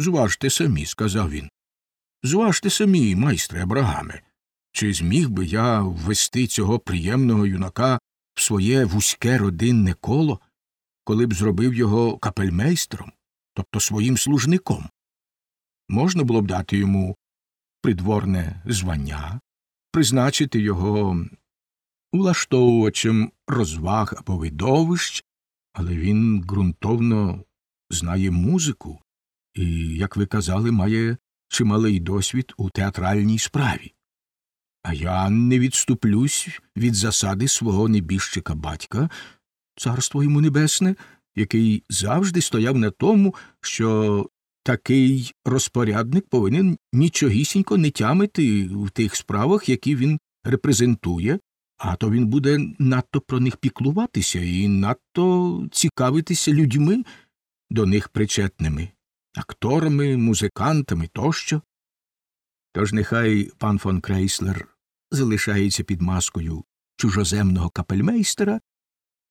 Зважте самі, сказав він. Зважте самі, майстре Абрагаме. Чи зміг би я ввести цього приємного юнака в своє вузьке родинне коло, коли б зробив його капельмейстром, тобто своїм служником? Можна було б дати йому придворне звання, призначити його влаштовувачем розваг або видовищ, але він ґрунтовно знає музику і, як ви казали, має чималий досвід у театральній справі. А я не відступлюсь від засади свого небіжчика батька, царство йому небесне, який завжди стояв на тому, що такий розпорядник повинен нічогісінько не тямити в тих справах, які він репрезентує, а то він буде надто про них піклуватися і надто цікавитися людьми до них причетними, акторами, музикантами тощо. Тож нехай пан фон Крейслер залишається під маскою чужоземного капельмейстера,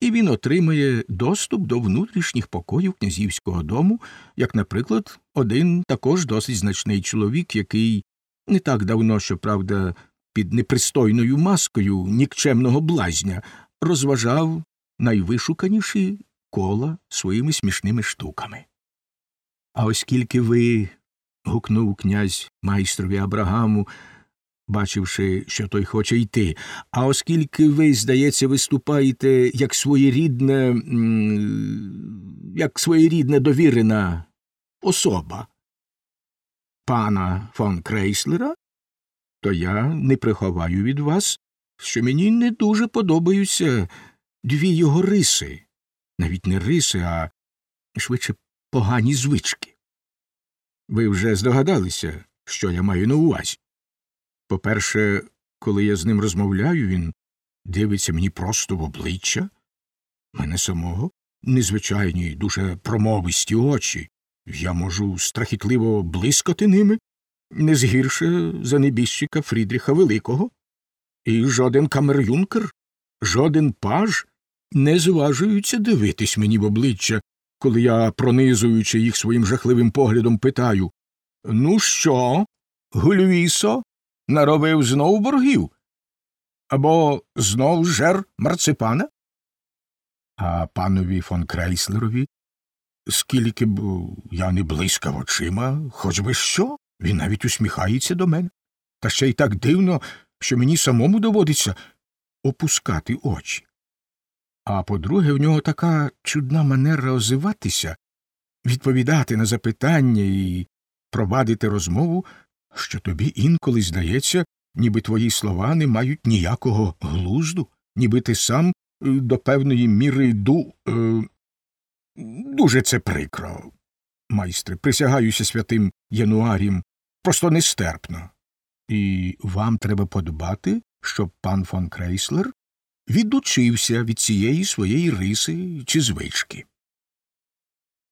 і він отримає доступ до внутрішніх покоїв князівського дому, як, наприклад, один також досить значний чоловік, який не так давно, щоправда, під непристойною маскою нікчемного блазня розважав найвишуканіші кола своїми смішними штуками. А оскільки ви, гукнув князь майстрові Абрагаму, бачивши, що той хоче йти, а оскільки ви, здається, виступаєте як своєрідне, як своєрідне довірена особа пана фон Крейслера, то я не приховаю від вас, що мені не дуже подобаються дві його риси, навіть не риси, а швидше погані звички. Ви вже здогадалися, що я маю на увазі. По перше, коли я з ним розмовляю, він дивиться мені просто в обличчя, мене самого незвичайні, дуже промовисті очі, я можу страхітливо блискати ними, не згірше за небіжчика Фрідріха Великого, і жоден камерюнкер, жоден паж не зважуються дивитись мені в обличчя, коли я, пронизуючи їх своїм жахливим поглядом, питаю Ну що, Гульвісо, наробив знов боргів? Або знов жер марципана? А панові фон Крейслерові, скільки б я не блискав очима, хоч би що, він навіть усміхається до мене. Та ще й так дивно, що мені самому доводиться опускати очі. А по-друге, в нього така чудна манера озиватися, відповідати на запитання і провадити розмову, що тобі інколи здається, ніби твої слова не мають ніякого глузду, ніби ти сам е, до певної міри ду. Е, дуже це прикро, майстре, присягаюся святим Януарім, просто нестерпно. І вам треба подбати, щоб пан фон Крейслер відучився від цієї своєї риси чи звички.